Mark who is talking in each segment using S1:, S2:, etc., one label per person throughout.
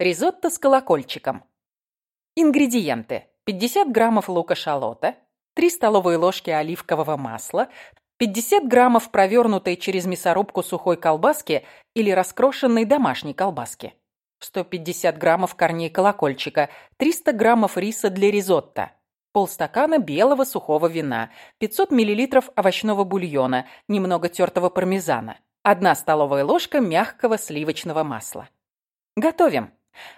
S1: Ризотто с колокольчиком. Ингредиенты. 50 граммов лука-шалота, 3 столовые ложки оливкового масла, 50 граммов провернутой через мясорубку сухой колбаски или раскрошенной домашней колбаски, 150 граммов корней колокольчика, 300 граммов риса для ризотто, полстакана белого сухого вина, 500 миллилитров овощного бульона, немного тертого пармезана, 1 столовая ложка мягкого сливочного масла. Готовим.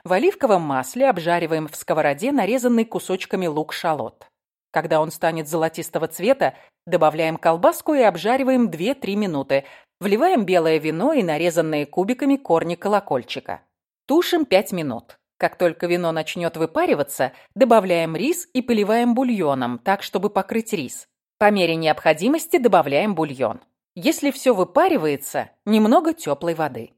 S1: В оливковом масле обжариваем в сковороде нарезанный кусочками лук-шалот. Когда он станет золотистого цвета, добавляем колбаску и обжариваем 2-3 минуты. Вливаем белое вино и нарезанные кубиками корни колокольчика. Тушим 5 минут. Как только вино начнет выпариваться, добавляем рис и поливаем бульоном, так, чтобы покрыть рис. По мере необходимости добавляем бульон. Если все выпаривается, немного теплой воды.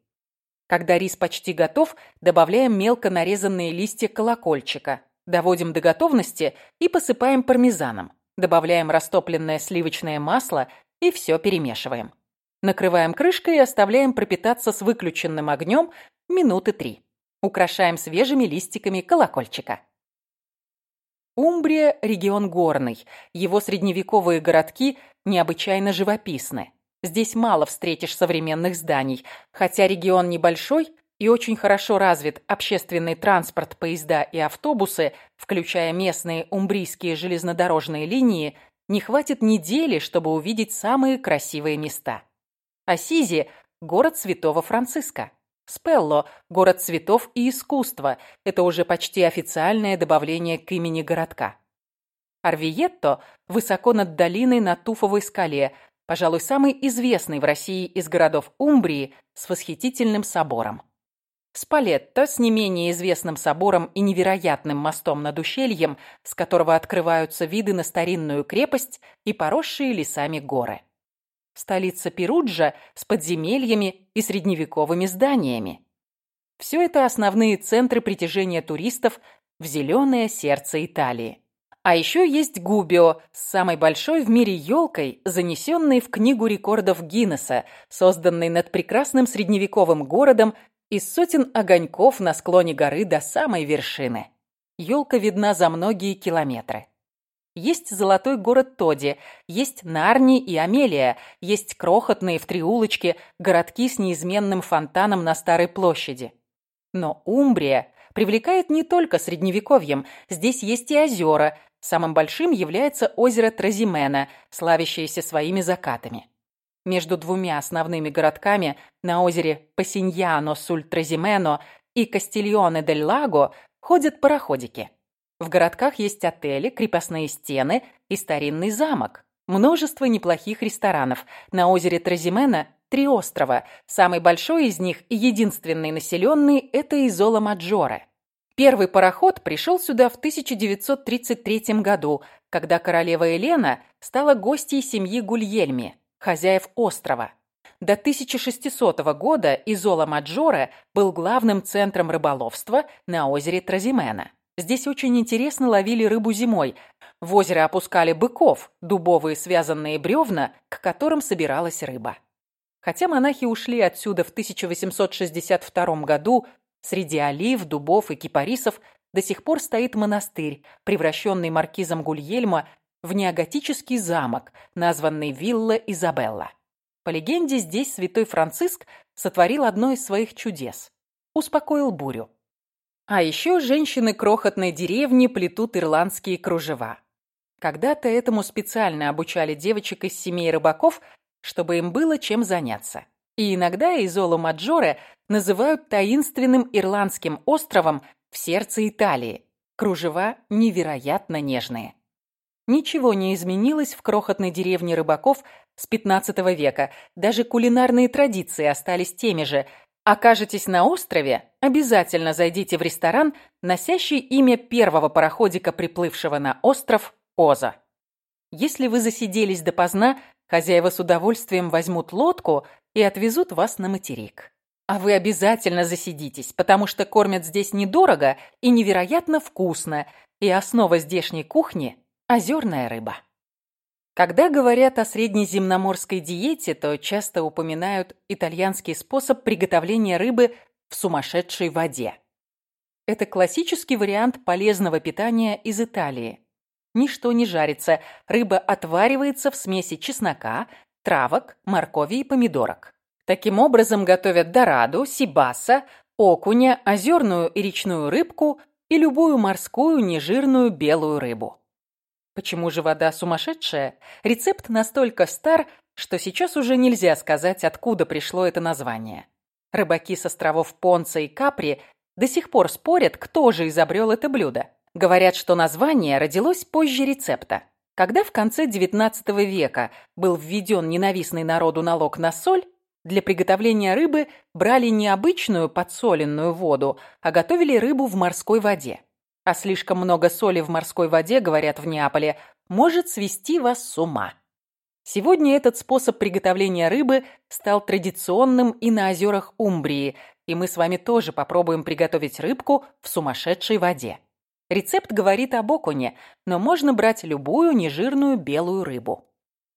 S1: Когда рис почти готов, добавляем мелко нарезанные листья колокольчика. Доводим до готовности и посыпаем пармезаном. Добавляем растопленное сливочное масло и все перемешиваем. Накрываем крышкой и оставляем пропитаться с выключенным огнем минуты три. Украшаем свежими листиками колокольчика. Умбрия – регион горный. Его средневековые городки необычайно живописны. Здесь мало встретишь современных зданий, хотя регион небольшой и очень хорошо развит общественный транспорт, поезда и автобусы, включая местные умбрийские железнодорожные линии, не хватит недели, чтобы увидеть самые красивые места. Асизи – город Святого Франциска. Спелло – город цветов и искусства. Это уже почти официальное добавление к имени городка. Арвиетто – высоко над долиной на Туфовой скале, пожалуй, самый известный в России из городов Умбрии с восхитительным собором. Спалетто с не менее известным собором и невероятным мостом над ущельем, с которого открываются виды на старинную крепость и поросшие лесами горы. Столица Перуджа с подземельями и средневековыми зданиями. Все это основные центры притяжения туристов в зеленое сердце Италии. А еще есть Губио с самой большой в мире елкой, занесенной в Книгу рекордов Гиннесса, созданной над прекрасным средневековым городом из сотен огоньков на склоне горы до самой вершины. Елка видна за многие километры. Есть золотой город Тоди, есть Нарни и Амелия, есть крохотные в три улочки городки с неизменным фонтаном на Старой площади. Но Умбрия привлекает не только средневековьем, здесь есть и озера. Самым большим является озеро Тразимена, славящееся своими закатами. Между двумя основными городками на озере Пасиньяно Суль-Тразимено и Кастильоне-дель-Лаго ходят пароходики. В городках есть отели, крепостные стены и старинный замок. Множество неплохих ресторанов. На озере Тразимена три острова. Самый большой из них и единственный населенный – это Изола Маджоре. Первый пароход пришел сюда в 1933 году, когда королева Елена стала гостьей семьи Гульельми хозяев острова. До 1600 года Изола Маджоре был главным центром рыболовства на озере Тразимена. Здесь очень интересно ловили рыбу зимой. В озеро опускали быков, дубовые связанные бревна, к которым собиралась рыба. Хотя монахи ушли отсюда в 1862 году, среди олив, дубов и кипарисов до сих пор стоит монастырь, превращенный маркизом Гульельма в неоготический замок, названный Вилла Изабелла. По легенде, здесь святой Франциск сотворил одно из своих чудес – успокоил бурю. А еще женщины крохотной деревни плетут ирландские кружева. Когда-то этому специально обучали девочек из семей рыбаков, чтобы им было чем заняться. И иногда Изоло Маджоре называют таинственным ирландским островом в сердце Италии. Кружева невероятно нежные. Ничего не изменилось в крохотной деревне рыбаков с 15 века. Даже кулинарные традиции остались теми же. Окажетесь на острове, обязательно зайдите в ресторан, носящий имя первого пароходика, приплывшего на остров Оза. Если вы засиделись допоздна, хозяева с удовольствием возьмут лодку и отвезут вас на материк. А вы обязательно засидитесь, потому что кормят здесь недорого и невероятно вкусно, и основа здешней кухни Озерная рыба. Когда говорят о среднеземноморской диете, то часто упоминают итальянский способ приготовления рыбы в сумасшедшей воде. Это классический вариант полезного питания из Италии. Ничто не жарится, рыба отваривается в смеси чеснока, травок, моркови и помидорок. Таким образом готовят дораду, сибаса, окуня, озерную и речную рыбку и любую морскую нежирную белую рыбу. Почему же вода сумасшедшая? Рецепт настолько стар, что сейчас уже нельзя сказать, откуда пришло это название. Рыбаки с островов Понца и Капри до сих пор спорят, кто же изобрел это блюдо. Говорят, что название родилось позже рецепта. Когда в конце XIX века был введен ненавистный народу налог на соль, для приготовления рыбы брали не обычную подсоленную воду, а готовили рыбу в морской воде. А слишком много соли в морской воде, говорят в Неаполе, может свести вас с ума. Сегодня этот способ приготовления рыбы стал традиционным и на озерах Умбрии, и мы с вами тоже попробуем приготовить рыбку в сумасшедшей воде. Рецепт говорит об окуне, но можно брать любую нежирную белую рыбу.